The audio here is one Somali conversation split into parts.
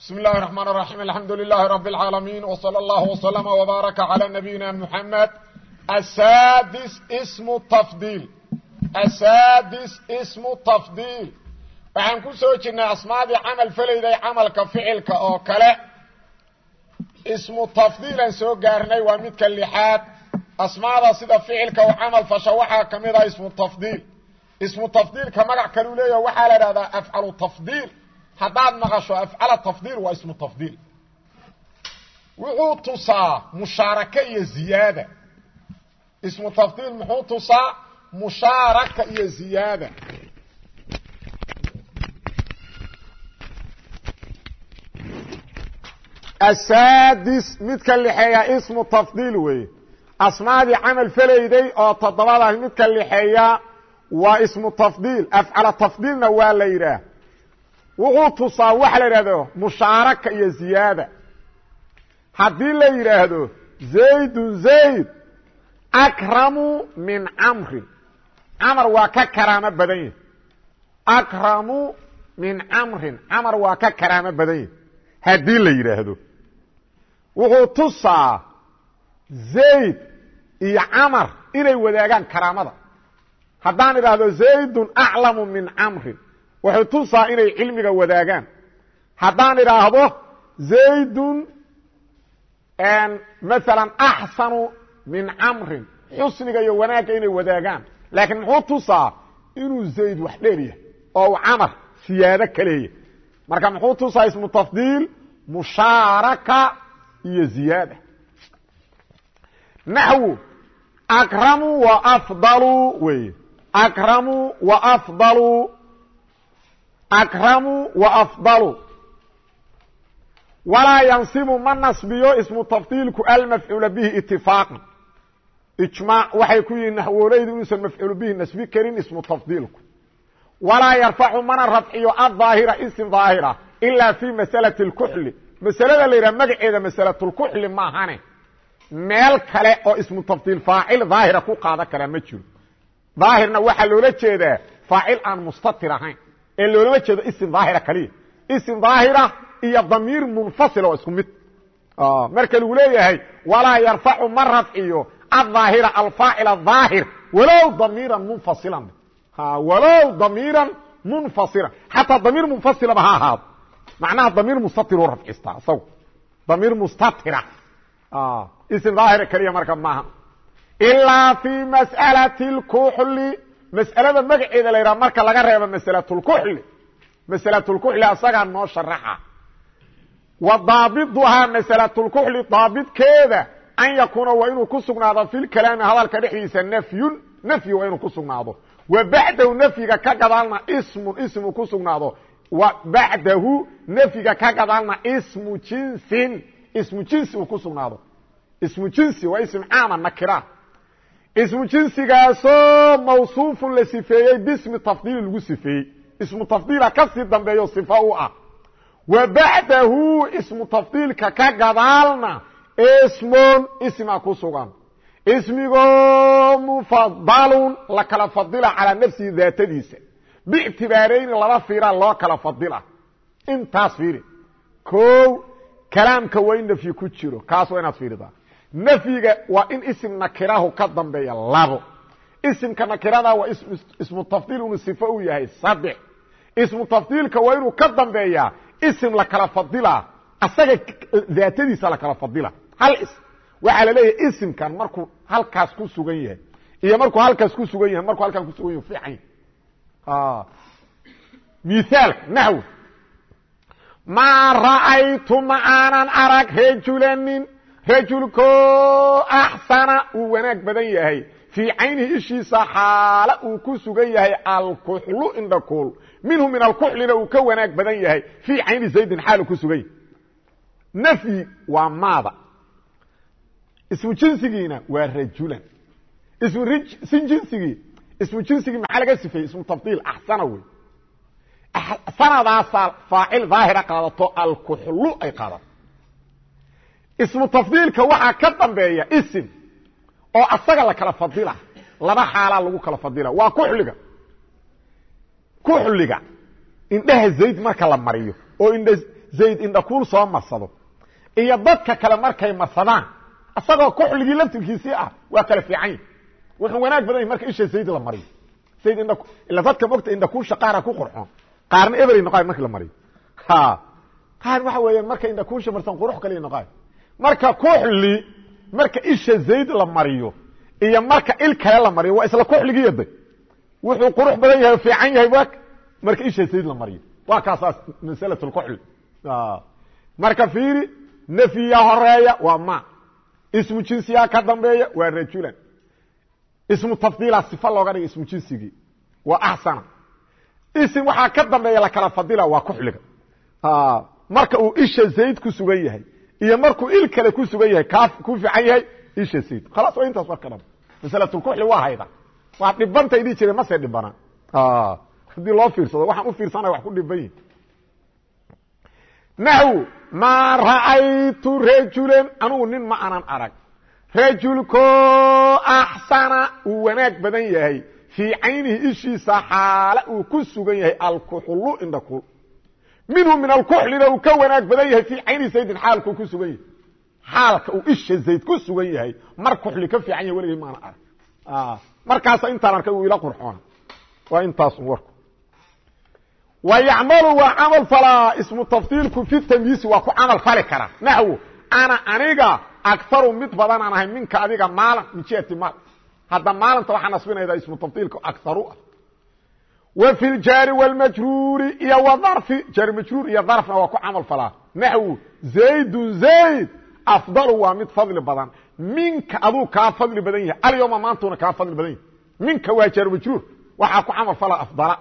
بسم الله الرحمن الرحيم الحمد لله رب العالمين وصلى الله وسلم وبارك على نبينا محمد السادس اسم التفضيل السادس اسم التفضيل waxaan ku soo jirnay asmaadii camal falayday camalka ficilka oo kale ismu tafdiilan soo gaarnay waa midka lixaad asmaada sida ficilka u camal fasha waxaa ka mid ah ismu tafdiil ismu tafdiilka magac kaluu leeyaha waxaa la idhahdaa afcalu tafdiil haddaad maqasho afcala tafdiil waa ismu tafdiil. Wuxuu tusaa mushaaraka iyo ziyaada. Ismu tafdiil muxuu tusaa mushaaraka iyo ziyaada. Asaadis midka lixeeya ismu tafdiil weeye. Asmaadii camal falayday oo toddobadaah midka lixeeya waa ismu tafdiil. Afcala tafdiilna waa la yidhaah wuxuu tusaa waxa la yidhahdo mushaaraka iyo ziyaada. Haddii la yidhaahdo zaydun zayd akramu min camrin camar waa ka karaamo badan yahi akramu min camrin camar waa ka karaamo badan yahi haddii la yidhaahdo wuxuu tusaa zayd iyo camar inay wadaagaan karaamada. Haddaan idhaahdo zaydun aclamu min camrin wuxuu tusaa inay cilmiga wadaagaan. Haddaan idhaahdo zaydun maala axsanu min camrin. Xusniga iyo wanaagga inay wadaagaan. Laakiin muxuu tusaa inuu zayd wax dheer yahay oo uu camar siyaado ka marka muxuu tusaa ismu tafdiil mushaaraka iyo ziyaada. Naxwu akramu wa afdalu wey akramu wa afdalu akramu wa afdalu walaa yansibu ma nasbiyo ismu tafdiilku almafcuula bihi itifaaqan ijmaac waxay ku yihiin naxwoolaydu inuusan mafcuulu bihi nasbi karin ismu tafdiilku walaa yarfacu mana rafciyo adhaahira isim daahira ilaa fii masalati اlkuxli masalada la yidhaha magaceeda masalatulkuxli maahane meel kale oo ismu tafdiil faacil daahira ku qaada karaa ma jiro daahirna waxaa loola jeedaa faacil aan mustatir ahayn ee loolama jeedo ism daahira kaliya. Ism daahira iyo damiir munfasil oo isku mid. Ah, marka lagu leeyahay walaa yarfacu ma rafciyo aaahira alfaacil aahir walow damiiran munfasilan. Walow damiiran munfasila xataa damiir munfasilaba ha ahaado. Macnaha damiir mustatiruu rafcista isagu damiir mustatira. Ah, ism daahira keliya marka maaha ilaa fii mas'alati اlkuxli mas'alada magaceeda la yidhaha marka laga reebo masalatulkuxli masalatulkuxli asagaa noo sharaxa. Wa daabiduhaa masalatulkuxli daabidkeeda an yakuuna waa inuu ku sugnaado fi lkalaami hadalka dhexdiisa nafyun nafyi waa inuu ku sugnaado. Wa bacdahu nafyiga ka gadaalna ismun ismu ku sugnaado. Wa bacdahu nafyiga ka gadaalna ismu jinsin ismu jinsi uu ku sugnaado. Ismu jinsi waa ism caama nakira ismu jinsigaasoo mawsuufun la sifeeyey bismi tafdiili lagu sifeeyey. Ismu tafdiila ka sii dambeeyo sifa u ah. Wa bacdahu ismu tafdiilka ka gadaalna ismun isma ku sugan. Ismigoo mufadalun la kala fadila calaa nafsihi daatadiisa. Biictibaarayni laba fiira loo kala fadila. Intaas fiiri. Ko kalaamka waa in nafyi ku jiro. Kaas inaad fiiridaa nafyiga waa in ism nakirahu ka dambeeya labo. Isimka nakirada waa ismu tafdiil inuu sifo u yahay saddex ismu tafdiilka waa inuu ka dambeeyaa ism la kala fadila asaga daatadiisa la kala fadila. Hal waxaa la leeyahay isimkan markuu halkaas ku sugan yahay iyo markuu halkaas ku sugan yahay markuu halkaan ku sugan yahy fiican mithaalka naxw maa ra'aytu ma aanan arag rajulanin rajulko axsana uu wanaag badan yahay. Fii caynihi ishiisa xaala uu ku sugan yahay alkuxlu indhakuul. Minhu min alkuxlina uu ka wanaag badan yahay. Fii cayni zaydin xaalu ku sugan yahay nafyi maada. Ismu jinsigiina waa rajulan. Ismu jinsigii ismu jinsigii maxaa laga sifeeyey? Ismu tafdiil axsana wey sanadaasaa faacil daahira qaadato alkuxlu ay qaadato ismu tafdiilka waxaa ka dambeeya isim oo asaga la kala fadila. Laba xaalaa lagu kala fadila. Waa kuxliga kuxliga indhaha zayd marka la mariyo oo indha zayd indhakuul soo marsado. Iyo dadka kale markay marsadaan isagoo kuxligii laftirkiisii ah waa kala fiican yahi wuxuu wanaag badan yahy marka isha zayd la mariyo. Zayd indha ila dadka mogta indhakuulsha qaara ku qurxoon. Qaarna ebery noqaay marki la mariyo. Qaar waxa weeyaan marka indhakuulsha marsan qurux kaliya noqaay marka kuxli marka isha zayd la mariyo iyo marka il kale la mariyo waa isla kuxligiiyo day wuxuu qurux badan yahay fiican yahay wa marka isha zayd la mariyo. Waa kaasaas masalat lkuxli marka fiiri nafyiya horreeya waa ma. Ismu jinsiyaa ka dambeeya waa rajulan. Ismu tafdiila sifa looga dhigay ismu jinsigii waa axsana isim waxaa ka dambeeya lakala fadila waa kuxliga. Marka uu isha zayd ku sugan yahay iyo markuu il kale ku sugan yahay ka ku fiican yahay isha zayd khalaas waa intaas warka dhan masalatulkuxli waa hayda. Waa dhibantay dhihi jireen mase dhibana haddii loo fiirsado waxaan u fiirsanaya wax ku dhiban yihiin naxw ra'aytu rajulan anugu nin ma anan arag. Rajulko axsana uu wanaag badan yahay. Fii caynihi ishiisa xaale uu ku sugan yahay alkuxlu indhakul minhu min alkuxlina uu ka wanaag badan yahay fii cayni zaydin xaalkuu ku sugan yahay. Xaalka uu isha zayd ku sugan yahay mar kuxli ka fiican yahay weligay maana arag. Ah, Markaasa intaan arkay uu ila qurxoona. Waa intaasu warku. Wa yacmalu waa camal falaa ismu tafdiilku fi tamyiisi waa ku camal fali karaa naxwo ana aniga akaru mid badanaan ahay minka adiga maalan mijeti maal. Hadda maalanta waxaa nasbinaydaa ismu tafdiilka akaru ah w fi ljaari wاlmajruuri iyo wdharfi jaari majruur iyo dharfna waa ku camal falaa naxwu zaydun zayd afdalu waa mid fadli badan minka aduu kaa fadli badan yahay alyoma maantuuna kaa fadli badan yahay minka waa jaaru majruur waxaa ku camal falaa afdala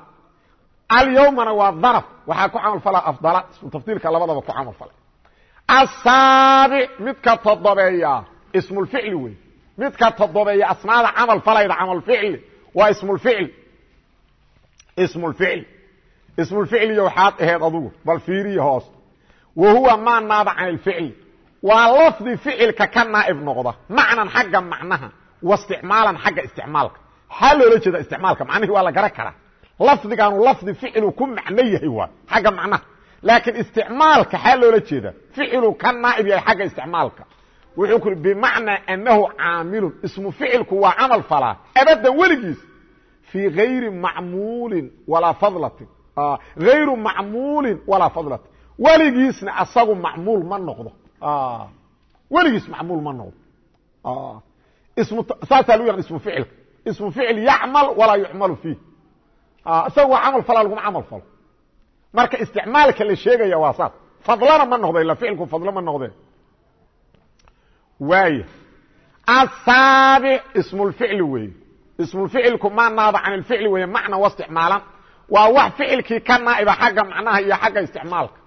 alyomana waa dharf waxaa ku camal falaa afdala ismu tafdiilka labadaba ku camal falay asaabic midka todobeeya ismulficli wey midka todobeeya asmaada camal falayda camalficli waa ismulficli ismulficli ismulficliyo waxaad aheed adugu bal fiiriya hoos wa huwa maa naaba can اlficli waa lafdi ficilka ka naa'ib noqda macnan xagga macnaha wa isticmaalan xagga isticmaalka xaa loola jeeda isticmaalka macnihii waa la garan karaa lafdigaanu lafdi ficilu ku macno yahay waa xagga macnaha laakiin isticmaalka xaa loola jeeda ficilu ka naaib yahay xagga isticmaalka wuxuu ku bimacnaa anahu caamilun ismu ficilku fii ayri macmuulin walaa fadlatin. Hayru macmuulin walaa fadlatin. Weligiisna asagu macmuul ma noqdo. Weligiis macmuul ma noqdo. Saasaa lu yaqan ismu ficilka ismu ficil yacmal walaa yucmalu fiih. Isaga waa camal falaa laguma camal falo. Marka isticmaalka la sheegaya waa saas. Fadlana ma noqdo ila ficilku fadlo ma noqdee. Waaya asaabic ismulficli weeye ismulficilku maa naaba can ilficli weeye macna wa isticmaalan. Waa wax ficilkii ka naa'iba xagga macnaha iyo xagga isticmaalka.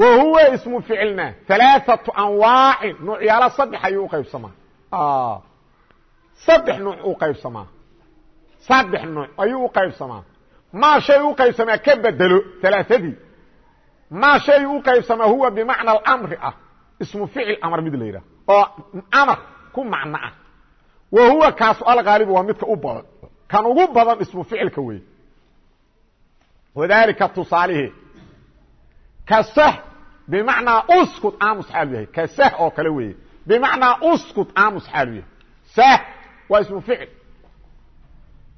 Wa huwa ismu ficilna alaaatu anwaacin nuucyaalo saddex ayuu uqaybsamaa saddex nuuc u qaybsamaa. Saddex nuuc ayuu uqaybsamaa maa shay u qaybsamaa ka bedelo alaaadii maa shay u qaybsamaa huwa bimacna almri ah. Ismu ficil amar mid la yidhaah oo amar ku macno ah wa huwa kaasu algaalibu waa midka u badan kan ugu badan ismu ficilka wey wadalika tusaalihi ka sah bimacnaa uskut aamus xaalu yahay ka sah oo kale weeye bimacnaa uskut aamus xaalu yahay sah waa ismu ficil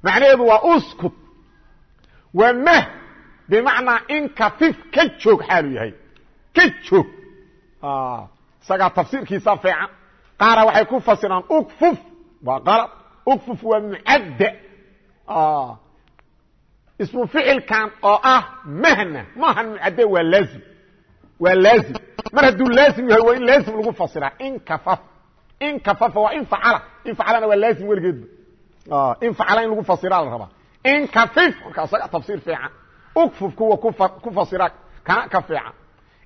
macnaheedu waa uskut waa mah bimacnaa inkafif ka joog xaalu yahay ka joog isagaa tafsiirkiisa fiican qaara waxay ku fasiraan ukfuf waa qalad ukfuf waa mucadda. Ismu ficilkan oo ah mahna. Maahan mucadde waa laazim. Waa laazim. Mar hadduu laazim yahay waa in laazim lagu fasiraa. Inkafaf inkafafa waa infacala infacalana waa laazim weligeedba infacala in lagu fasiraa la rabaa. Inkafif marka isaga tafsiir fiican. Ukfuf kuwa ku fasira kana ka fiican.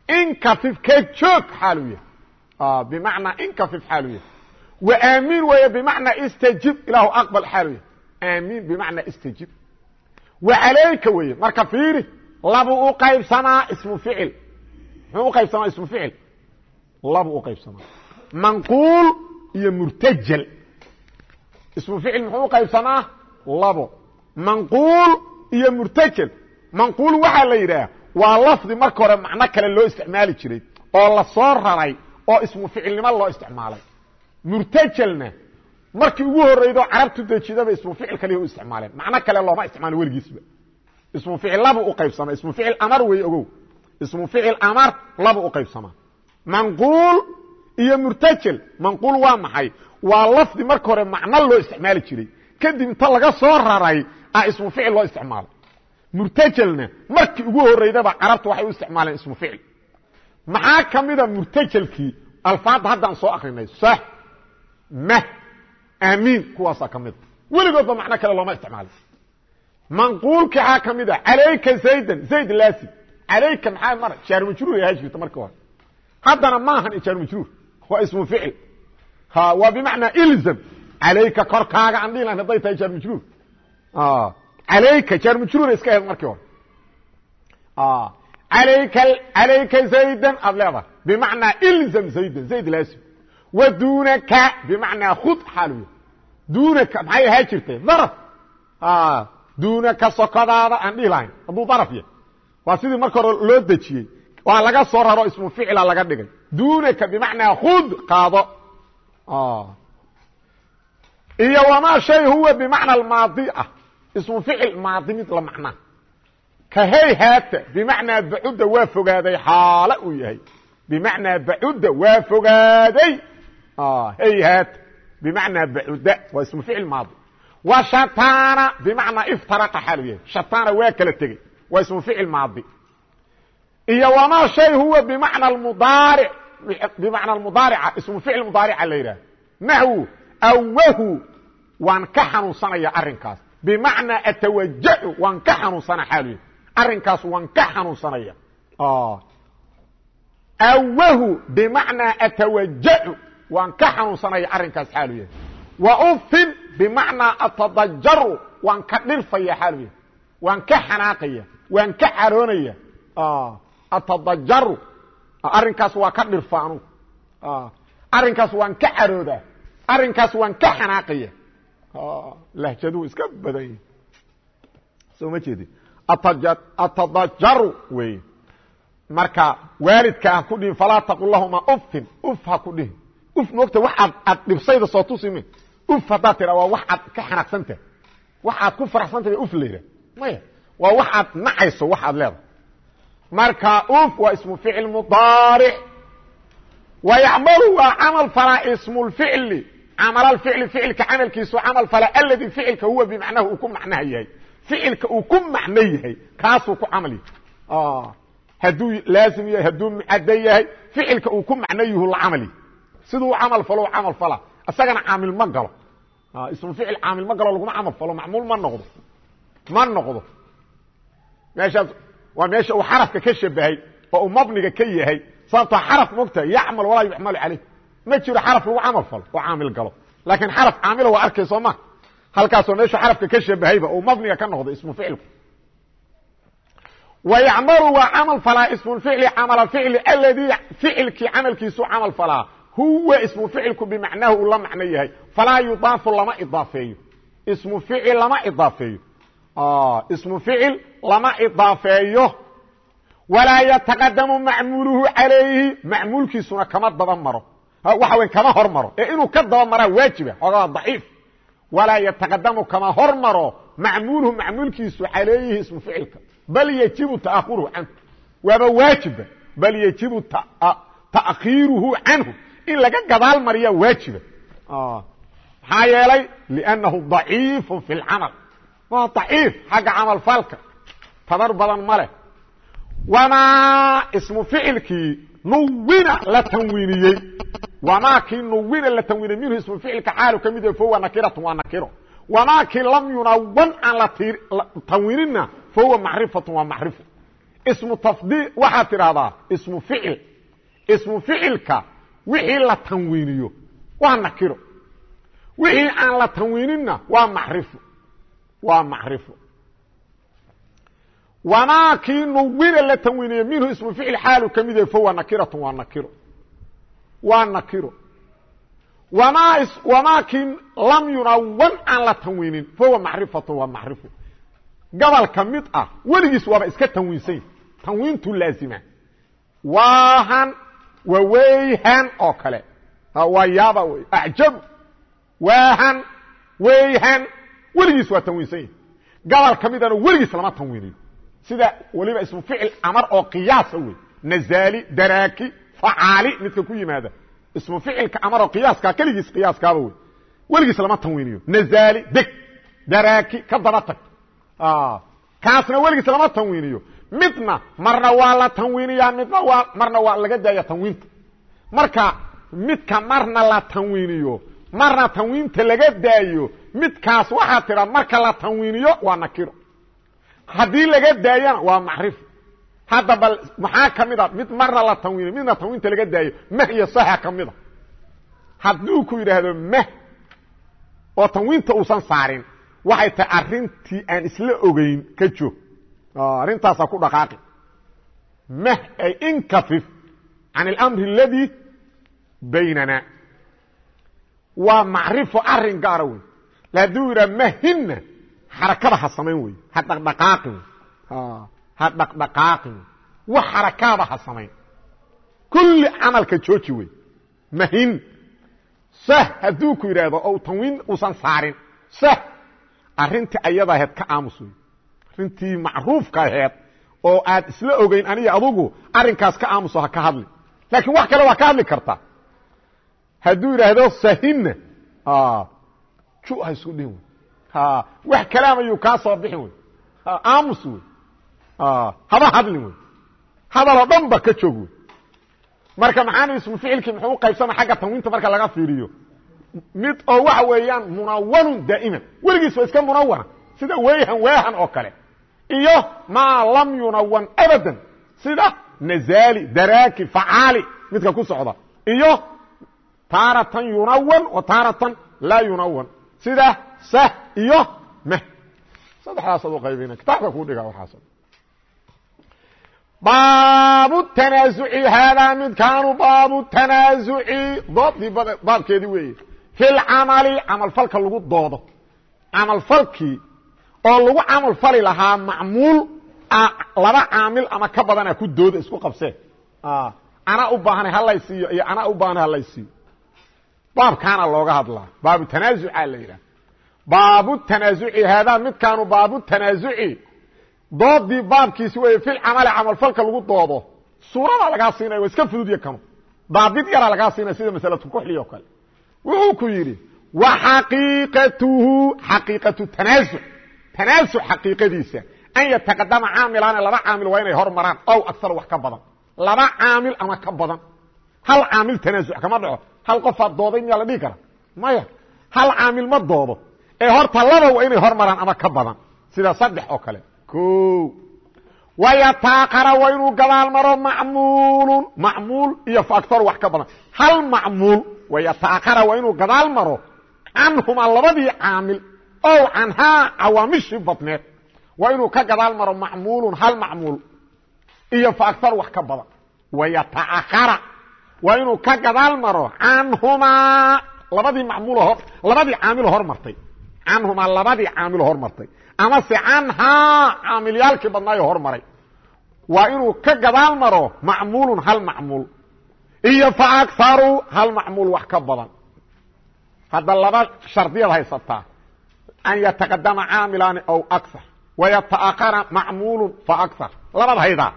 Inkafif ka joog xaalu yahay. Bimacnaa inkafif xaalu yahay aamiin weeye bimacnaa istajib ilaahu aqbal xaalu yahay aamiin bimacnaa istajib. Wa calayka weeye marka fiiri labu u qaybsamaa ismu ficil. Muxuu u qaybsamaa ismu ficil? Labu u qaybsamaa manquul iyo murtajal. Ismu ficil muxuu u qaybsamaa labo manquul iyo murtajal. Manquul waxaa la yidhaah waa lafdi marka hore macno kale loo isticmaali jiray oo la soo raray oo ismu ficilnimo loo isticmaalay murtajelna markii ugu horeydo carabtu dejidaba ismu ficil kaliya u isticmaaleen. Macno kale looma isticmaalo weligiisba ismu ficil laba u qaybsama ismu ficil amar wey ogow. Ismu ficil amar laba u qaybsama manquul iyo murtajel manquul waa maxay? Waa lafdi marka hore macno loo isticmaali jiray. Kadib inta laga soo raray a ismu ficil loo isticmaalo. Murtajelna markii ugu horeydaba carabta waxay u isticmaaleen ismu ficil. Maxaa ka mida murtajelkii alfaadda haddaan soo akrinay mah amiin kuwaasaa ka mida weligoodba macno kale looma isticmaalin. Manquulki xaa ka mid a calayka zaydan zayd lasim calayka maxaa mara? Jaar majruur ahaa jirta marka hore haddana maahan jaar majruur waa ismu ficil. Waa bimacnaa ilzam. Calayka korkaaga aan dhihi lahayn hadday tahay jaar majruur alayka jaar majruura iska ahed markii hore. Alayka alayka zaydan aad leedahay bimacnaa ilzam zaydan zayd laasim wa dunaka bimacnaa khud xaaluya dunaka maxay ahaa jirtay? Daraf. Dunaka sokodaada aan dhihi lahayn. Hadduu daraf yahay. Waa sidii marka hore loo dejiyey. Waa laga soo raro ismu ficila laga dhigay. Dunaka bimacnaa khud qaado. Iyo wamaa shay huwa bimacna almaadi ah. Ismu ficil maadi mid la macnaa. Ka hayhaata bimacnaa bacudda waa fogaaday xaalo uu yahay. Bimacnaa bacudda waa fogaaday hayhaata bimacnaa bacudda waa ismu ficil maadi wa shatana bimacnaa iftaraqa xaalu yahay shatana waa kala tegey waa ismu ficil maadi iyo wamaa shay huwa bimacna mudaaric bimacna mudaarica ismu ficil mudaarica la yidhaah naxwu awahu waan ka xanuunsanaya arrinkaas bimacnaa atawajau waan ka xanuunsana xaaluya arrinkaas waan ka xanuunsanaya awahu bimacnaa atawajau waan ka xanuunsanaya arrinkaas xaaluya wa ufin bimacnaa atadajaru waan ka dhirfaya xaaluya waan ka xanaaqaya waan ka caroonaya. Atadajaru arrinkaas waa ka dhirfa anugu. Arrinkaas waan ka caroodaa arrinkaas waan ka xanaaqaya. Lahjaduhu iska badan yihi soo ma jeedi atadajaru wey marka waalidka ha ku dhihin falaa taqul lahuma ufin uf ha ku dhihin uf moogta wax aad dhibsayda soo tusime uf haddaad tira waa wax ka xanaaqsantahay wax ku faraxsantahay uf la maya waa wax nacayso wax leedahay. Marka uf waa ismu ficil mudaaric. Wa yacmalu waa camal falaa ismu lficli camal ficli ficilka camalkiisu camal fala aladi ficilka huwa bimacnahu uu ku macnaha yahay. Ficilka uu ku macno yahay kaasuu ku camal yahay. Hadduu laazim yahay hadduu mucaddo yahay ficilka uu ku macno yahu la camali siduu camal falo camal fala. Isagana caamil ma galo. Ismu ficil caamil ma galo laguma camal falo macmuul ma noqdo. Ma noqdo. Meeshaas waa meesha uu xarafka ka shabahay oo uu mabniga ka yahay sababtoo xaraf mogta yacmal walaa yucmalu caleyh. Ma jiro xaraf lagu camal falo oo caamil galo. Laakiin xaraf caamila waa arkay soo ma. Halkaasoo meeshu xarafka ka shabahayba uu mabniga ka noqdo ismu ficilku yacmalu waa camal falaa ismuficli camal ficli aladii ficilkii camalkiisu camal falaa huwa ismu ficilku bimacnaahu uu la macno yahay. Falaa yudaafu lama idaafeeyo. Ismu ficil lama idaafeeyo. Ismu ficil lama idaafeeyo. Walaa yataqadamu macmuuluhu calayhi. Macmuulkiisuna kama daba maro. Waxa wey kama hor maro. Ee inuu ka daba maraa waajiba xoogaa daciif. Walaa yataqadamu kama hor maro. Macmuuluhu macmuulkiisu calayhi ismu ficilka. Bal yajibu ta'ahuruhu canhu. Waaba waajiba in laga gadaal mariyaa waajiba maxaa yeelay liannahu daciifu fi lcamal waa daciif xagga camalfalka tabar badan ma leh wamaa ismu ficilkii nuwina la tanwiiniyey wamaa kii nuwina la tanwiiniyey minhu ismu ficilka xaalu ka mid yahay nakiratu waa nakiro wamaa kii lam yunawan aan la tanwiinina fahuwa macrifatu waa macrifo ismu tafdiil waxaad tidhahdaa ismu ficil ismu ficilka wixii la tanwiiniyo waa nakiro. Wixii aan la tanwiininna waa macrifo. Waa macrifo. Wamaa kii nuwina la tanwiiniye minhu ismu ficil xaalu ka mid yahay fahuwa nakiratu waa nakiro. Waa nakiro. Wamaa wamaa kii lam yunawan aan la tanwiinin fahuwa macrifatu waa macrifo. Gobol ka mid ah weligiis waaba iska tanwiinsan tanwiintu laazima. Waahan waweyhan oo kale. Waa yaaba wey. Acjabu. Waahan. Weyhan. Weligiis waa tanwiinsan yahi gobol ka midana weligiis lama tanwiiniyo sida weliba ismu ficil amar oo qiyaasa wey. Nazaali daraaki facaali midka ku yimaada. Ismu ficilka amar oo qiyaaska keligiis qiyaaskaaba wey. Weligiis lama tanwiiniyo. Nazaali deg. Daraaki ka daba tag. Kaasna weligiis lama tanwiiniyo midna marna waa la tanwiiniyaa midna waa marna waa laga daaya tanwiinta. Marka midka marna la tanwiiniyo marna tanwiinta laga daayo midkaas waxaa tidha marka la tanwiiniyo waa nakiro haddii laga daayana waa macrifo hadda bal maxaa ka mid a mid marna la tanwiiniyo midna tanwiinta laga daayo mah iyo saxa ka mida hadduu ku yidhaahdo mah oo tanwiinta uusan saarin waxay tahay arintii aan isla ogeyn ka joog arintaasaa ku dhaqaaqi. Mah ay inkafif can اlamri اladii baynana. Waa macrifo arrin gaara wey hadduu yidhaha mahina xarakada ha samayn wey ha dhaqdhaqaaqin ha dhaqdhaqaaqin wax xarakaada ha samayn. Kulli camalka jooji wey mahin. Sah hadduu ku yidhaahdo o tanwiin uusan saarin. Sah arintii ayada aheed ka aamus wey arintii macruufka aheed oo aad isla ogeyn aniga adugu arinkaas ka aamuso ha ka hadli. Laakiin wax kale waa ka hadli karta. Hadduu yidhaahdo sahina ju ha isku dhihin wey. Wax kalaam ayuu kaa soo bixin wey. Aamus wey. Haba hadlin wey. Hadaloo dhan ba ka joog wey. Marka maxaana ismu ficilkii muxuu uqaybsama xagga tanwiinta marka laga fiiriyo. Mid oo waxa weeyaan munawanun daa'iman weligiis waa iska munawana sida weyhan wehan oo kale iyo maa lam yunawan abadan. Sida nazali daraaki facaali midka ku socda. Iyo taaratan yunawan wa taaratan laa yunawan. Sida sah iyo mah saddexdaas ad u qaybina. Kitaabka ku dhiga waxaas. Baabu tanaasuci haadaa midkaanu baabu tanaasuci doodii baabkeedii weeye. Fi lcamali camalfalka lagu doodo. Camalfalkii oo lagu camal fali lahaa macmuul laba caamil ama ka badana ku dooda isku qabsee anaa u baahanay halaysiiyo iyo anaa u baahanay halaysiiyo baabkaana looga hadlaa. Baabu tanaasuca la yidhaha baabu tanaasuci haadaa midkaanu baabu tanaasuci doodii baabkiisi wey filcamali camalfalka lagu doodo suuradaa lagaa siinaya waa iska fududya kanu. Daabid yaraa lagaa siinaya sida masalatu kuxli oo kale. Wuxuu ku yidhi wa xaqiiqatuhu xaqiiqatu tanaasuc tanaasuc xaqiiqadiisa. An yataqadama caamilaani laba caamil waa inay hormaraan. Ow agar wax ka badan. Laba caamil ama ka badan. Hal caamil tanaasuc kama dhaco. Hal qofaad dooday miyaa la dhihi kara maya hal caamil ma doodo. Ee horta laba waa inay hormaraan ama ka badan. Sida saddex oo kale. O wayataaqara waa inuu gadaal maro macmuulun. Macmuul iyo faagtor wax ka badan. Hal macmuul wayataaqara waa inuu ow canhaa cawaamishii badneed waa inuu ka gadaal maro macmuulun hal macmuul iyo faagtor wax ka badan wayataakara waa inuu ka gadaal maro canhumaa labadii macmuul labadii caamilo hormartay canhumaa labadii caamilo hormartay amase canhaa caamilyaalkii badnaayo hormaray waa inuu ka gadaal maro macmuulun hal macmuul iyo fa akaru hal macmuul wax ka badan hadda laba shardiyaad haysataa an yataqadama caamilaani aw akar wayataakara macmuulun fa akar labad haydaa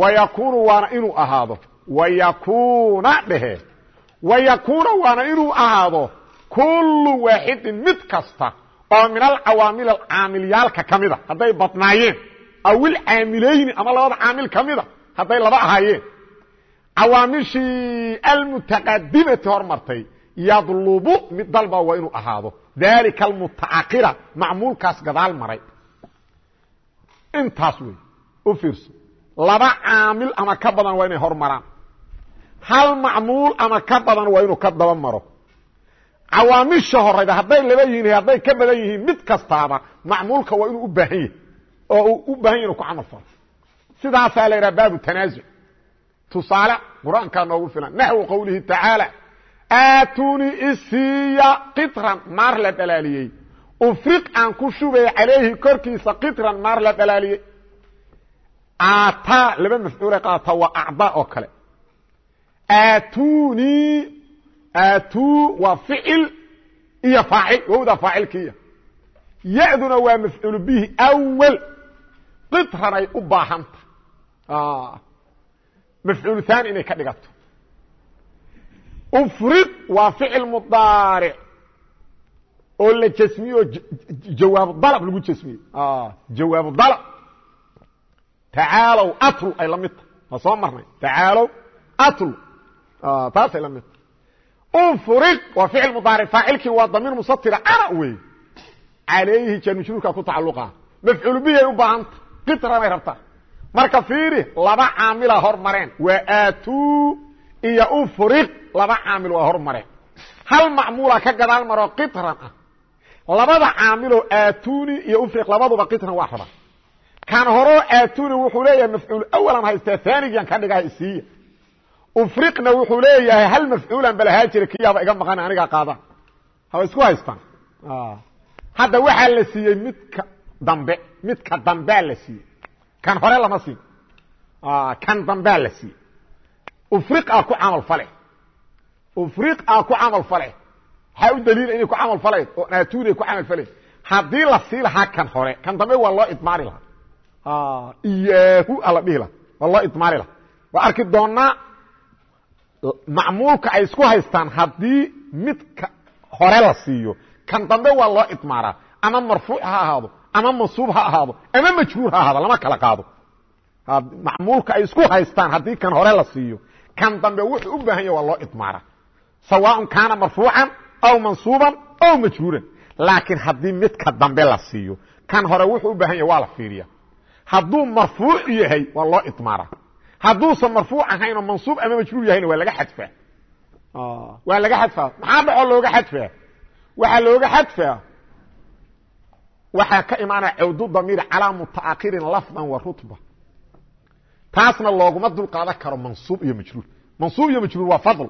wayakuunu waana inuu ahaado wayakuuna dhehe wayakuuna waana inuu ahaado kullu waaxidin mid kasta oo min alcawaamil caamilyaalka ka mida hadday badnaayeen aw ilcaamilayni ama labada caamil ka mida hadday laba ahaayeen cawaamishii almutaqadimati hormartay yadlubu mid dalba waa inuu ahaado dalika almutaakira macmuulkaas gadaal maray intaas wey u fiirso laba caamil ama ka badan waa inay hormaraan hal macmuul ama ka badan waa inuu ka daba maro cawaamisha horeyda hadday laba yihiin hadday ka badan yihiin mid kastaaba macmuulka waa inuu u baahan yahay oo uu u baahan yah inu ku camal falo sidaasaa la yidhaha baabu tanaasuc tusaale qur'aankaa noogu filan naxwu qowlihi tacaala aatuni isiya qitran maar la dhalaaliyey. Ufriq aan ku shubay calayhi korkiisa qitran maar la dhalaaliyey. Aataa laba mafcuulay qaadataa waa acdaa oo kale. Aatuni aatuu waa ficil iyo faacil wowda faacilkiiya. Ya-duna waa mafcuul bihi awal qitran ay u baahanta mafcuul haani inay ka dhigato ufrid waa ficil mudaaric oo la jasmiye oo jawaabu dalab lagu jasmiyey. Jawaabu dalab. Tacaalow atlu ay la mid tahay. Waa soo marnay? Tacaalow atlu. Taasay la mid tahay. Ufrid waa ficil mudaaric. Faacilkii waa damiir musatira ana wey calayhi janmashruurka ku tacaluqa mafcuul bihi ay u baahanta qitranay rabtaa. Marka fiiri laba caamila hor mareen waa aatuu iyo ufriq laba caamil waa hor mareen hal macmuula ka gadaal maroo qitran ah. Labada caamiloo aatuni iyo ufriq labaduba qitran waa rabaa. Kan horoo aatuni wuxuu leeyahay mafcuul awalan haystaa aanigian ka dhigaha isiiya ufriqna wuxuu leeyahay hal mafcuulan balahaa jira kiyaaba iga maqan anigaa qaadaan haba isku haystaan? Hadda waxaa la siiyey midka dambe midka dambea la siiyey. Kan hore lama siin. Kan dambea la siiyey ufriqa ku camal fale. ufriqa ku camal fale. Waxaa u daliila inay ku camal falayd oo aatuni ay ku camal falayd haddii la sii lahaa kan hore kan dambe waa loo idmaari lahaa. Iyaahu ala dhihi laha waa loo idmaari lahaa. Waa arki doonaa macmuulka ay isku haystaan haddii midka hore la siiyo. Kan dambe waa loo idmaaraa. Ama marfuuc ha ahaado ama mansuub ha ahaado ama majruur ha ahaado lama kala qaado. Macmuulka ay isku haystaan haddii kan hore la siiyo kan dambe wuxuu u baahan yahy waa loo idmaara. Sawaaء kaana marfuucan aw mansuuban aw majruuran laakiin haddii midka dambe la siiyo kan hore wuxuu u baahan yahy waa la fiiriya hadduu marfuuc yahay waa loo idmaara. Hadduusan marfuuc ahaynoo mansuub ama majruur yahayna waa laga xadfaa. Waa laga xadfaa. Maxaa dhacoo looga xadfaa? Waxaa looga xadfaa. Waxaa ka imaanaya cawdu damiir calaa mutaakirin lafdan wa rutba taasna looguma dulqaadan karo mansuub iyo majruur. Mansuub iyo majruur waa fadl.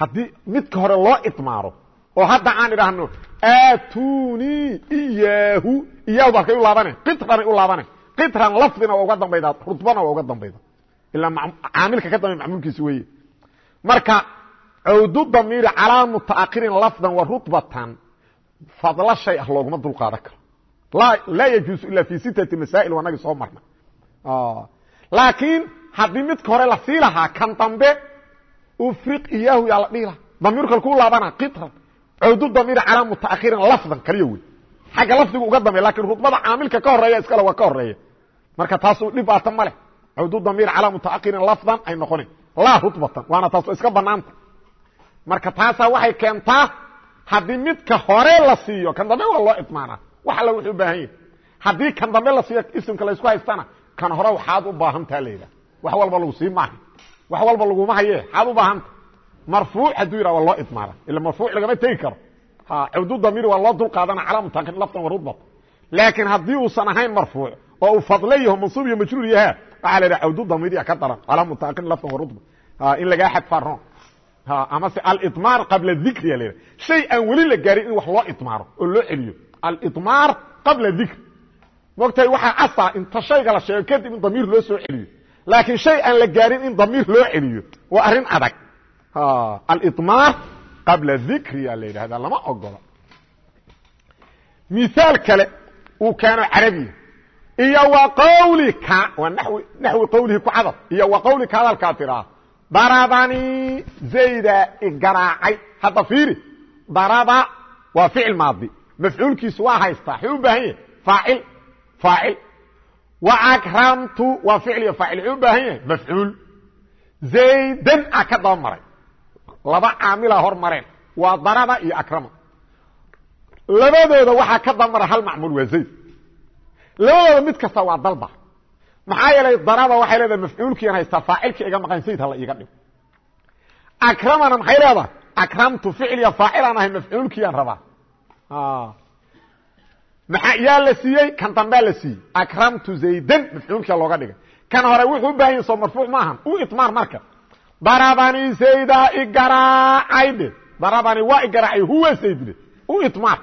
Haddii midka hore loo idmaaro oo hadda aan idhaahno aatuni iyaahu iyaahu halkay u laabane qitranay u laabane qitran lafdina waa uga dambaydaa rutbana waa uga dambayda ilaa caamilka ka dambay macmuulkiisi weeye. Marka cawdu damiiri calaa mutaakirin lafdan wa rutbatan fadlo shay ah looguma dulqaadan karo. Laa yajuusu ila fi sittati masaa'il wanagi soo marna laakiin haddii midka hore la sii lahaa kan dambe ufriq iyaahu yaa la dhihi laha damiirka kuu laabana qitran. Cawdu damiiri calaa mutaakirin lafdan kaliya wey xagga lafdigu uga dambeya laakiin rutbada caamilka ka horreeya iskale waa ka horreeya marka taasu dhibaata ma leh. Cawdu damiir calaa mutaakirin lafdan ay noqone laa rutbatan waana taas iska banaanta marka taasaa waxay keentaa haddii midka hore la siiyo kan dambe waa loo idmaanaa. Wax alla wuxuu u baahan yahy haddii kan dambe la siiyo isimka laysku haystana kan hore waxaad u baahantaa la yidhaha. Wax walba lagu sii maaha. Wax walba laguma haye xaad u baahanta marfuuc hadduu yidhah waa loo idmaana ila marfuuc lagama tegi karo. Cawdu damiir waa loo dul qaadana calaa mutaakirin lafdan wa rutbat laakiin haddii uusan ahayn marfuuc oo uu fadle yaho mansuub iyo majruur yaha waxaa la yidhaha cawdu damiiriya ka daran calaa mutaakirin lafdan wa rutbat in lagaa xadfaa roon amase alidmaar qabla dikriya la yidhaha. Shay aan weli la gaarin in wax loo idmaaro oo loo celiyo. Alidmaar qabla dikr mogtahay waxaa asaa inta shayga la sheego kadib in damiir loo soo celiyo. Laakiin shay aan la gaarin in damiir loo celiyo waa arrin adag. Alidmaar qabla dikriya la yidhahda lama ogola miaal kale uu keeno carabiya iyo wa qawlika waa naxwi qawlihi ku cadad iyo wa qawlika hadalkaa tiraa darabani zayda igaraacay hadda fiiri daraba waa ficil maadi. Mafcuulkiisu waa haystaa xuu u baahan yahay faacil faacil wa akramtu waa ficil iyo faacil xuu u baahan yahay mafcuul zaydan a ka daba maray. Laba caamila hor mareen. Waa daraba iyo akrama. Labadooda waxaa ka daba mara hal macmuul waa zayd. Labadooda mid kasta waa dalba. Maxaa yeelay daraba waxay leedahay mafcuulkiian haystaa faacilkii iga maqan zayd hala iiga dhigo akramana maxay leedahay? Akramtu ficil iyo faacilaan ahay mafcuulkiiaan rabaa maa yaa la siiyey? Kan dambea la siiyey. Akramtu zaydan mafcuulkia looga dhigay. Kan hore wuxuu u baahan soo marfuuc maaha. U itmaar marka. Darabani zayda igaraacay darabani waa igaraacay huwa zayd dhe u itmaar.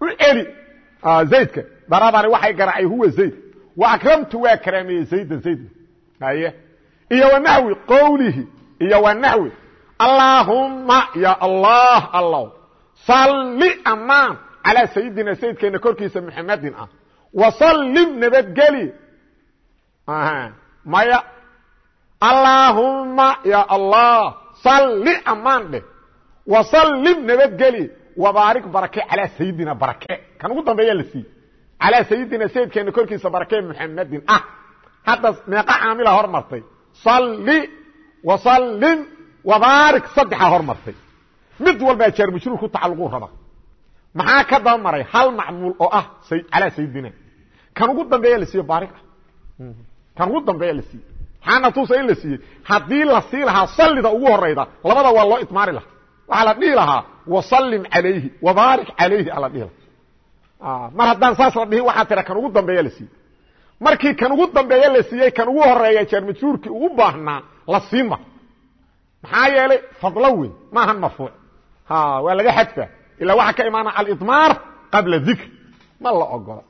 U celi. Zaydka. Darabani waxa igaraacay huwa zayd. Wa akramtu waa karaameeyey zaydan zaydan haye. Iyo wa qowlihi iyo wa naxwi ya allah allow salli amaan calaa sayidina sayidkeena korkiisa muxamedin ah. Wasallim nabadgeli maya. Allaahumma ya allah salli amaan dheh. Wasallim nabadgeli wabaarik barake calaa sayidina barake. Kan ugu dambeeya la siiye calaa sayidina sayidkeena korkiisa barake muxamedin ah. Hadda meeqa caamila hormartay. Salli wasallim wabaarik saddexaa hormartay. Mid walbaa jaar majruur ku tacalluquu raba maxaa ka daba maray? Hal macmuul oo ah calaa sayidina kan ugu dambeeya la siiye baarik ah. Kan ugu dambeeya la siiye maxaana tuusa in la siiyey? Haddii la sii lahaa sallida ugu horayda labada waa loo itmaari lahaa. Waxaa la dhihi lahaa wasallim calayhi wabaarik calayhi ala dhihi lahaa. Mar haddaan saas la dhihin waxaa tira kan ugu dambeeya la siiyey. Markii kan ugu dambeeya la siiyey kan ugu horreeya jaar majruurkii ugu baahnaa la siima maxaa yeelay fadlo weyn maahan marfuuc. Waa laga xadfa ilaa waxaa ka imaana alidmaar qabla dikr ma la ogola.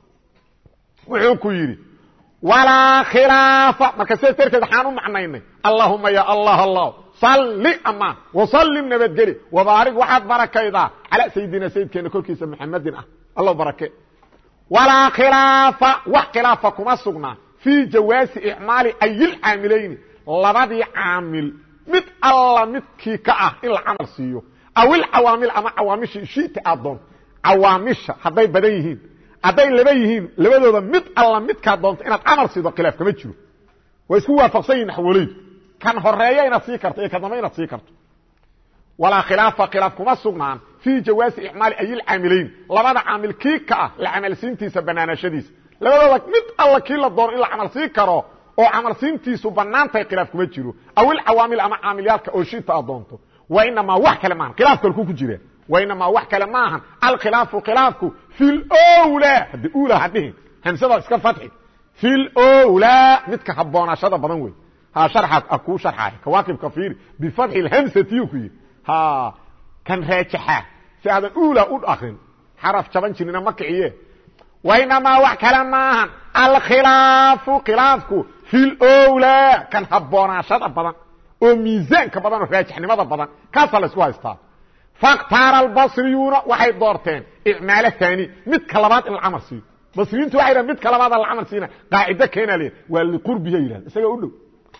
Wuxuu ku yidhi walaa khilaafa. Marka sidaas darteed waxaan u macnaynay. Allahuma ya allah allah salli amaan wasallim nabadgeli. Wabaarig waxaad barakaydaa calaa sayidina sayidkeena korkiisa muxamedin ah. Alla barake. Walaa khilaafa. Wax khilaafa kuma sugnaa fii jawaasi icmaali ayilcaamilayni labadii caamil mid alla midkii ka ah in la camal siiyo aw ilcawaamil ama cawaamishii shita aad doonto cawaamisha hadday badan yihiin hadday laba yihiin labadooda mid alla midkaa doonto inaad camal siido khilaaf kama jiro. Waa isku waafaqsan yihiin naxwoleydu kan horreeya inaad sii karto iyo ka dambe inaad sii karto. Walaa khilaafa khilaaf kuma sugnaan. Fii jawaasi icmaali ayilcaamilayn labada caamil kii ka ah la camalsiintiisa banaanashadiisa. Labadooda mid alla kii la doono in la camal siin karo oo camalsiintiisu banaantahay khilaaf kuma jiro. Aw ilcawaamil ama caamilyaalka oo shita aad doonto inamaa wax kale maahan khilaafka halkuu ku jira inamaa wax kale maahan alkhilaafu khilaafku fi lwlaa haddi ula hadhihin hamsada iska fatxi fi lwlaa midka haboonaashada badan wey ha sharxaad a kuu sharxaay kawaakibka fiiri bifatxi lhamsatiyu ku yidhi ha kan raajaxa si aadan ula u akrin xaraf jaban jirina ma kiciye inamaa wax kale maahan alkhilaafu khilaafku fi lwlaa kan haboonaashada badan oo miisaanka badan oo raajixnimada badan kaasaa la isku haystaa. Fakhtaara albasriyuuna waxay doorteen icmaal haani midka labaad in la camal siiyo. Basriyiintu waxay dhahen midka labaada la camal siina qaacido keena le waa liqurbiya yidhahda isaga u dhow.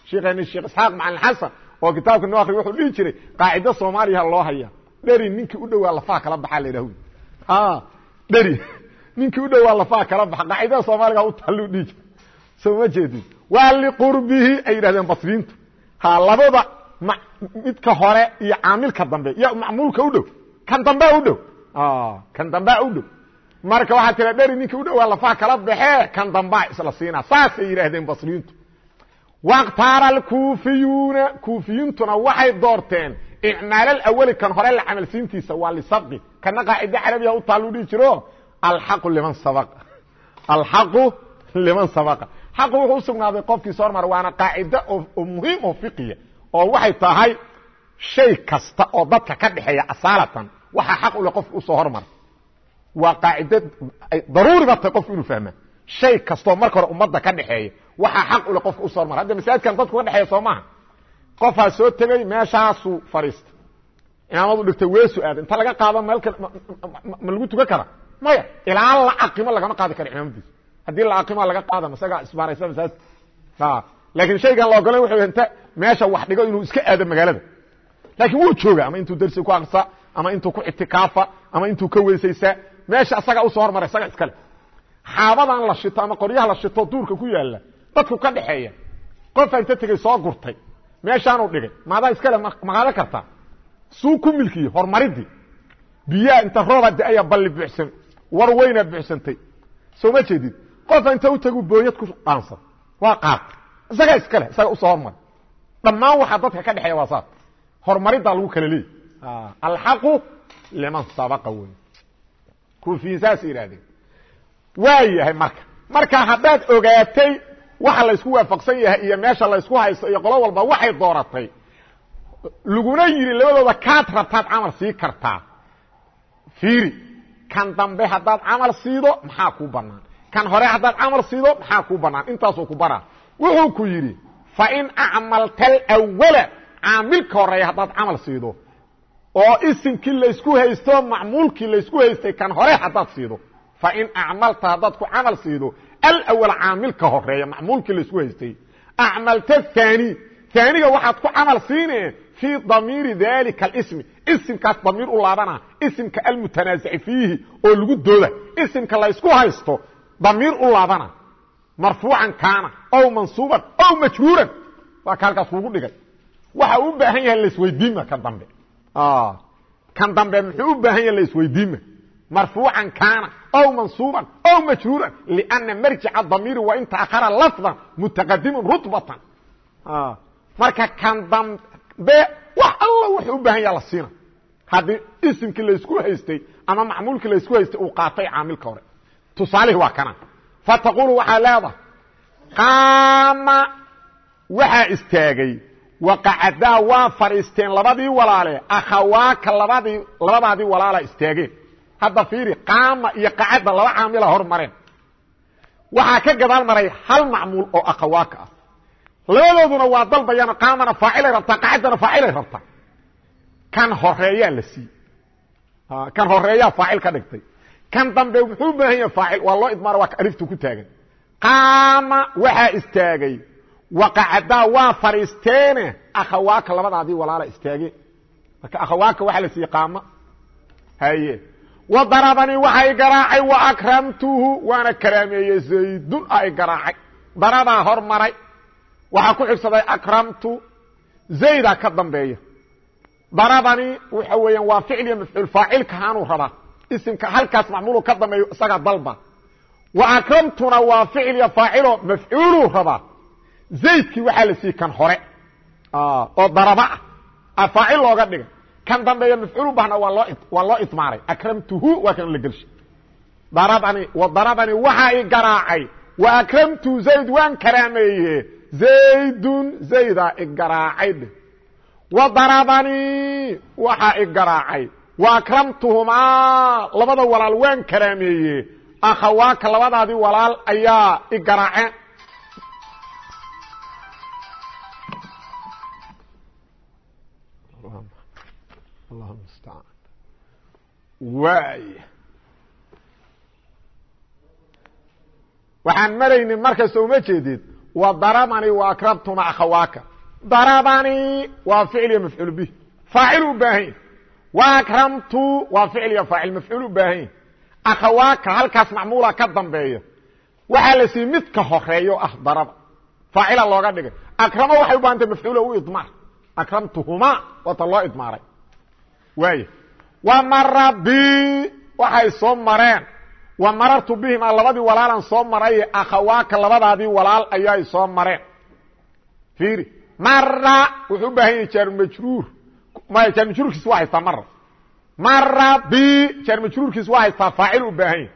Sheekheeni sheekh isxaaq macalin xasan oo kitaabka noo akriy wuxuu dhihi jiray qaacido soomaaliya loo haya. Dheri ninkii u dhowaa lafaha kala baxaa la yidhah dheri ninkii u dhowaa lafaha kala baxa. Qaacidada soomaaliga u taalluu dhihi jiray. Soo ma jeedin. Waa liqurbihi ay yidhahdeen basriyiintu ha labada midka hore iyo caamilka dambe. Iyo macmuulka u dhow. Kan dambea u dhow. Kan dambea u dhow. Marka waxaa tira dheri ninka u dhowaa lafaha kala baxee kan dambaa isla siinaa saasay yidhaahdeen basriyiintu wakhtaara alkuufiyuuna kuufiyintuna waxay doorteen icmaal awali kan hore la camalsiintiisa waa lisabqi kana qaacide carabiya u taallu dhihi jiro alxaqu liman sabaqa. Alxaqu liman sabaqa xaqu wuxuu u sugnaaday qofkii soo hormara waana qaacide oo muhiim oo fiqiya oo waxay tahay shay kasta oo dadka ka dhexeeya asaalatan waxaa xaq u leh qofka u soo hormara waa qaacide daruuriba tahay qofku inuu fahmaa shay kastoo marka hore ummadda ka dhexeeya waxaa xaq u leh qofka u soo hormara hadda masaajidkan dadku ka dhexeeya soo maaha qofaa soo tegey meeshaasuu fadhiistay imaamadu dhigtay weesu aada inta laga qaado meel ma lagu tukan kara. Maya ilaa la aqimo lagama qaadi karo imaamadiisa haddii la aqimo laga qaada isagaa isbaaraysa masaajid laakiin shaygan la ogolay wuxuu inta meesha wax dhigo inuu iska aado magaalada. Laakiin wuu jooga ama intuu darsi ku aqsa ama intuu ku itikaafa ama intuu ka weysaysaa meesha asagaa u soo hormara isaga iskale xaabadan la shito ama qoryaha la shito duurka ku yaalla dadku ka dhexeeya. Qofa inta tegey soo gurtay meeshaanuu dhigay. Maadaa iskale maqaado kartaa suu ku milkiye horumaridii biyaha inta rooba da'aya balli buuxsan war weyna buuxsantay. Soo ma jeedid qofa inta u tagu booyad ku dhaansan waa qaad isagaa iskale isaga u soo hormara dhammaan waxaa dadka ka dhexeeya waa saas horumariddaa lagu kala leeyay alxaqu liman sabaqa wey kuufiyiin saas yidhahdeen waa yahay marka. Marka haddaad ogaatay waxa laysku waafaqsan yahay iyo meesha laysku haysto iyo qolo walba waxay dooratay laguna yidhi labadooda kaad rabtaad camal sii kartaa. Fiiri kan dambe haddaad camal siido maxaa kuu banaan kan hore haddaad camal siido maxaa kuu banaan? Intaasuu ku baraa wuxuu ku yidhi fain acmalta alwala caamilka horreeya haddaad camal siido oo isimkii laysku haysto macmuulkii laysku haystay kan hore haddaad siido. Fain acmalta haddaad ku camal siido alawal caamilka horreeya macmuulkii laysku haystay. Acmalta aani aaniga waxaad ku camal siine fii damiiri dalika اsmi isimkaas damiir u laabana isimka almutanaaزici fiihi oo lagu dooda. Isimka laysku haysto damiir u laabana marfuucan kaana ow mansuuban ow majruuran waa ka halkaas kugu dhigay. Waxa u baahan yahay laisweydiinma kan dambe. Kan dambe muxuu u baahan yahay laisweydiinma marfuucan kaana ow mansuuban ow majruuran lأna marjica damiiri waa in taأkhara lafdan mutaqadimun rutbatan. Marka kan dambe wax alla wuxuu u baahan yaha la siina. Haddii isimkii laysku haystay ama macmuulkii laysku haystay uu qaatay caamilka hore tusaalihi waa kana. Fataqulu waxaa leedahay qaama waxaa istaagay waqacadaa waa fadhiisteen labadii walaale akhawaaka labadii labadaadii walaala istaageen. Hadda fiiri qaama iyo qacadda laba caamila hor mareen. Waxaa ka gadaal maray hal macmuul oo akhawaaka ah. Labadooduna waa dalbayaan qaamana faacilay rabtaa qacaddana faacilay rabtaa. Kan horeeyaa la siiyey kan horeeyaa faacil ka dhigtay kan dambe muxuu u baahan yaha faacil. Waa loo idmaara waa aliftu ku taagan. Qaama waxaa istaagay. Waqacadaa waa fadhiisteene akhawaaka labadaadii walaala istaageen marka akhawaaka waxaa la siiyey qaama. Haye wadarabanii waxay garaacay waakramtuhu waana karaameeyey zaydun ay garaacay. Daradaa hor maray waxaa ku xigsaday akramtu. Zayda ka dambeeya. Darabanii waxa weeyaan waa ficliya mafcuul faacilka haanuu rabaa isimka halkaas macmuulu ka dambeeyo isagaa dalba. Wa akramtuna waa ficliya faacilo mafcuuluu rabaa. Zaydkii waxaa la siiyey kan hore oo daraba ah. Faacil looga dhigay. Kan dambeeya mafcuul bahna waa loo waa loo idmaaray. Akramtuhu waa kan la gelshay. Darabani wa darabani waxaa i garaacay. Wa akramtu zayd waan karaameeye zaydun zaydaa i garaacay wa darabanii waxaa i garaacay akramtuhumaa labada walaal waan karaameeye akhawaaka labadaadii walaal ayaa i garaaceen waay. Waxaan maraynay markasta uma jeedid wa darabani wa akrabtuma akhawaaka. Darabani waa ficil iyo mafcuul bih. Faacil u baahan akramtu waa ficil iyo faacil mafcuul u baahan yahy akhawaaka halkaas macmuula ka dambeeya waxaa la siiyey midka horeeyo ah daraba faacila looga dhigay. Akramo waxay u bahantay mafcuula u idmaar. Akramtuhumaa waata loo idmaaray. Waaya wa mara bi waxay soo mareen. Wa marartu bihimaa labadii walaalan soo maraye akhawaaka labadaadii walaal ayaay soo mareen. Fiiri mara wuxuu u baahan maya jaarmajruurkiis waa haystaa mara mara bi jaarmajruurkiis waa haystaa faacil u baahan yahy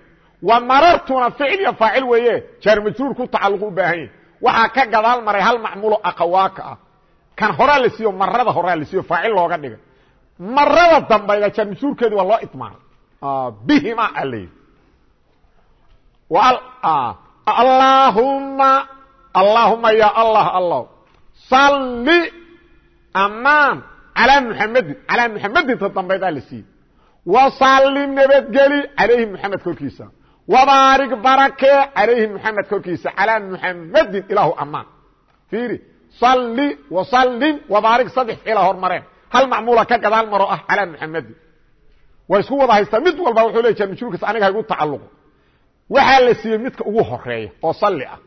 wa marartuna ficil iyo faacil weeye jaarmajruur ku tacalluqu u baahan yahy waxaa ka gadaal maray hal macmuulo akhawaaka ah. Kan horaa la siiyo marada horaa la siiyo faacil looga dhigay marada dambayda jaarmajruurkeedi waa loo idmaaray bihima alayhi allaahuma allaahuma ya allah allah. Salli amaan calaa muxamedin calaa muxamedinta dambaydaa la siiyey wasallim nabadgeli calayhi muxamed korkiisa. Wabaarig barakee calayhi muxamed korkiisa. Calaa muxamedin ilaahu amaan fiiri salli wasallim wabaarig saddex ficila hormareen. Hal macmuula ka gadaal maro ah calaa muxamedin way isku wada haystaa mid walba wuxuu le jarmajruurkiis aniga haygu tacalluqo. Waxaa la siiyey midka ugu horreeya oo salli ah.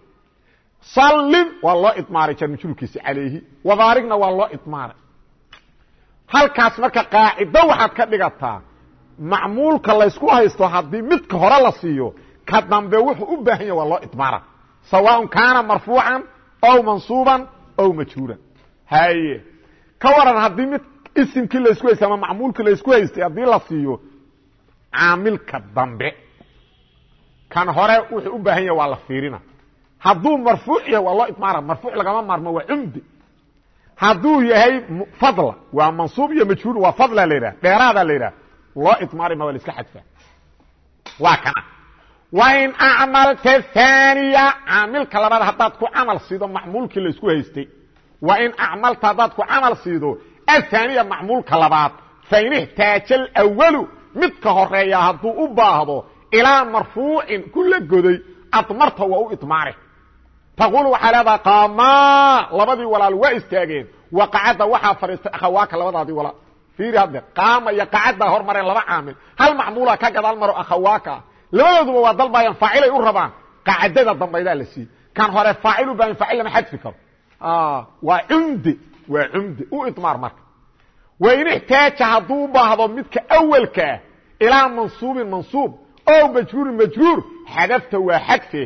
Sallim waa loo idmaaray jarmajruurkiisi calayhi wabaarigna waa loo idmaaray halkaas marka qaacido waxaad ka dhigataa macmuulka laysku haysto haddii midka hore la siiyo ka dambe wuxuu u baahan yahy waa loo idmaara sawaaء kaana marfuucan ow mansuuban ow majhuuran haye ka waran haddii mid isimkii laysku haystay ama macmuulkii laysku haystay haddii la siiyo caamilka dambe. Kan hore wuxuu u baahan yahay waa la fiirina. Hadduu marfuuc yahay waa loo idmaara marfuuc lagama maarmo waa cumdi hadduu yahay fadla waa mansuub iyo majhuul waa fadla la yidhah dheeraada la yidhah loo idmaari ma waa la iska xadfa waa kana. Wain acmalta haaniya caamilka labaad haddaad ku camal siido macmuulkii laysku haystay. Wain acmalta haddaad ku camal siido ahaaniya macmuulka labaad fain ixtaaja alwalu midka horreeya hadduu u baahdo ilaa marfuucin ku la goday admarta waa u idmaare taquul waxaa leedaha qaamaa labadii walaal waa istaageen waqacadda waxaa fadhiistay akhawaaka labadaadii walaal fiiri hadde qaama iyo qacaddaa hormareen laba caamil hal macmuula ka gadaal maro akhawaaka labadooduba waa dalbayaan faacilay u rabaan qacadada dambaydaa la siiyey kan hore faacil u baahan faacil lama xadfi karo waa cumde waa cumde u idmaar marka wain ixtaaja hadduu baahdo midka awelkaa ilaa mansuubin mansuub o majruurin majruur xadafta waa xadfe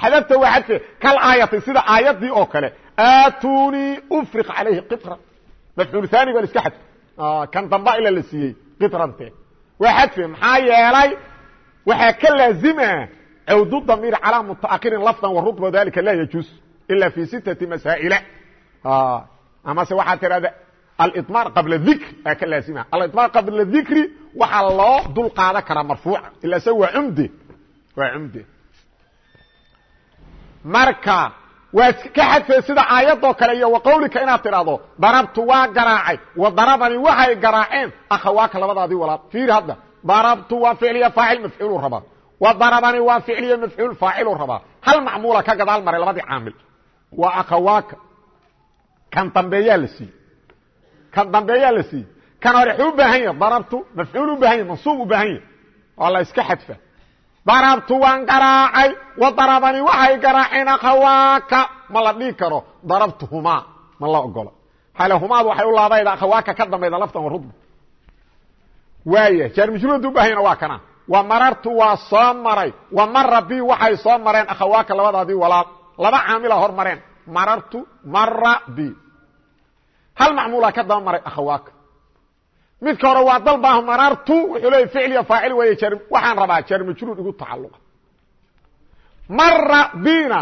xadafta waa xadfe kal aayati sida aayadii oo kale. Atunii ufriq calayhi qitra. Mafcuul haani baa la iska xadfe kan damba ila la siiyey qitrante. Waa xadfe maxaa yeelay waxaa ka laazima cawdu damiir calaa mutaakirin lafdan wa rutba dalika laa yajuus ila fi sitati masaa'ila. Amase waxaa tirahda alidmaar qabla dikri aa ka laazima. Alidmaar qabla dikri waxaa loo dul qaadan karaa marfuuca. Ila isaga waa cumde waa cumde marka waa ka xadfay sida aayadoo kale iyo wa qawlika inaad tidhaahdo darabtu waa garaacay. Wa darabani waxay garaaceen akhawaaka labadaadii walaal. Fiiri hadda darabtu waa ficliya faacil mafcuulu rabaa. Wa darabani waa ficliya mafcuul faacilu rabaa. Hal macmuula ka gadaal maray labadii caamil. Waa akhawaaka kan dambeeyaa kan dambeeyaa la siiyey. Kan hore xuu u baahan yahay darabtu mafcuul u u baahan yahy waa iska xadfa darabtu waan garaacay wa darabani waxay garaaceen akhawaaka. Ma la dhihi karo darabtuhumaa ma la ogolo hale humaad waxay u laabayda akhawaaka ka dambayda laftan warudba waaya jaarmijruud u baahayna waa kana wa marartu waa soo maray wa mara bi waxay soo mareen akhawaaka labadaadii walaal laba caamila hor mareen marartu mara bi hal macmuula ka daba maray akhawaaka midka hore waa dalbah marartu wuxuu leeya ficliya faacil weeye jar waxaan rabaa jaarmajruud igu tacalluqa mara bina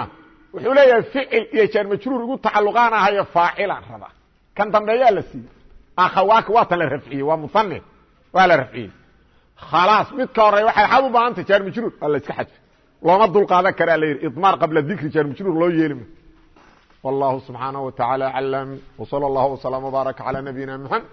wuxuu leeyahay ficil iyo jaarmajruur igu tacalluqaan ahayo faacilaan rabaa kan dambeeyaa la siiyey akhawaaka waa tan la rafciyey waa muane waa la rafciyey khalaas midka hore waxay xad u baahantay jaarmajruur waa la iska xadfay looma dulqaadan karaa la yidhi idmaar qabla dikri jaarmajruur loo yeelima wallahu subxaanaه wa taعaalى aclam wslى اllah وsلام وbaarك عalى nabiyina mxamed